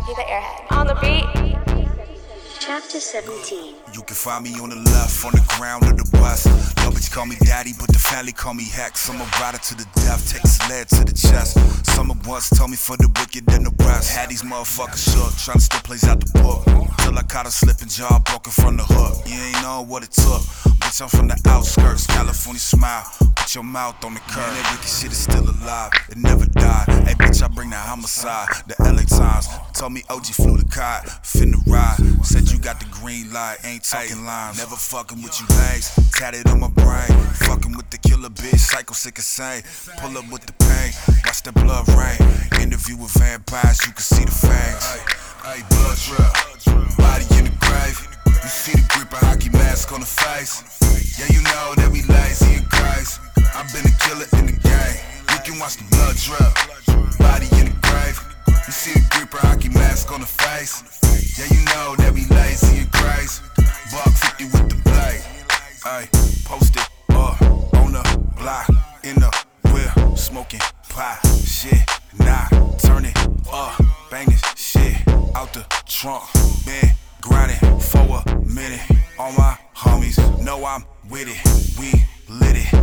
Shaggy the Airhead. On the beat. Chapter 17 You can find me on the left, on the ground of the bus. No bitch call me daddy, but the family call me Hex. I'm a rider to the death, take his lead to the chest. Someone once told me for the wicked and the rest. Had these motherfuckers shook, trying to still plays out the book. Till I caught a slipping jaw broken from the hook. You ain't know what it took. Bitch, I'm from the outskirts, California smile. Put your mouth on the curb. That wicked shit is still alive, it never died. Hey, bitch, I bring the homicide. The LA Times told me OG flew the kite, finna ride. Said you got the green light, ain't talking lines. Never fucking with you lames, tatted on my brain. Fucking with the killer bitch, psycho sick insane. Pull up with the pain, watch the blood rain. Interview with vampires, you can see the fangs. Hey, blood drip, body in the grave. You see the grip, a hockey mask on the face. Yeah, you know that we lazy and crazy. Killer in the game. You can watch the blood drip, body in the grave. You see a hockey mask on the face. Yeah, you know that we lazy and crazy. Buck 50 with the blade. Ay, posted up uh, on the block in the whip, smoking pot. Shit, nah, turn it up, bang this shit out the trunk. Been grinding for a minute. All my homies know I'm with it. We lit it, it.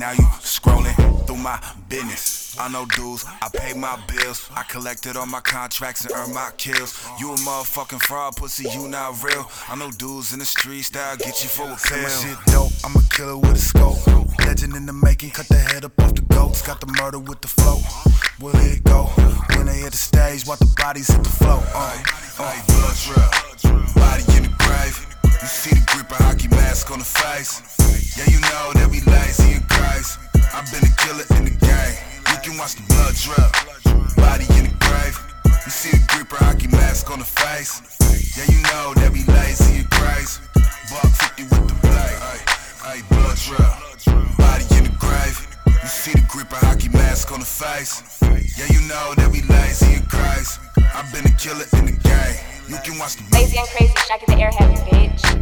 Now you scrolling through my business. I know dudes, I pay my bills. I collected all my contracts and earned my kills. You a motherfucking fraud, pussy, you not real. I know dudes in the streets that'll get you for a pill. My shit dope, I'm a killer with a scope. Legend in the making, cut the head up off the goats. Got the murder with the flow. Where it go? When they hit the stage, watch the bodies hit the flow. Uh, uh. blood drip, body in the grave. You see the grip, a hockey mask on the face. Yeah, you know that we crazy. I've been a killer in the game. You can watch the blood drip, body in the grave. You see a hockey mask on the face. Yeah, you know that we crazy. Buck 50 with the. Hey, blood drip, body in the grave. You see the grip, a hockey mask on the face. Yeah, you know that we lazy and crazy. I've been a killer in the game. You can watch the Lazy and crazy. Shaggy the Airhead, bitch.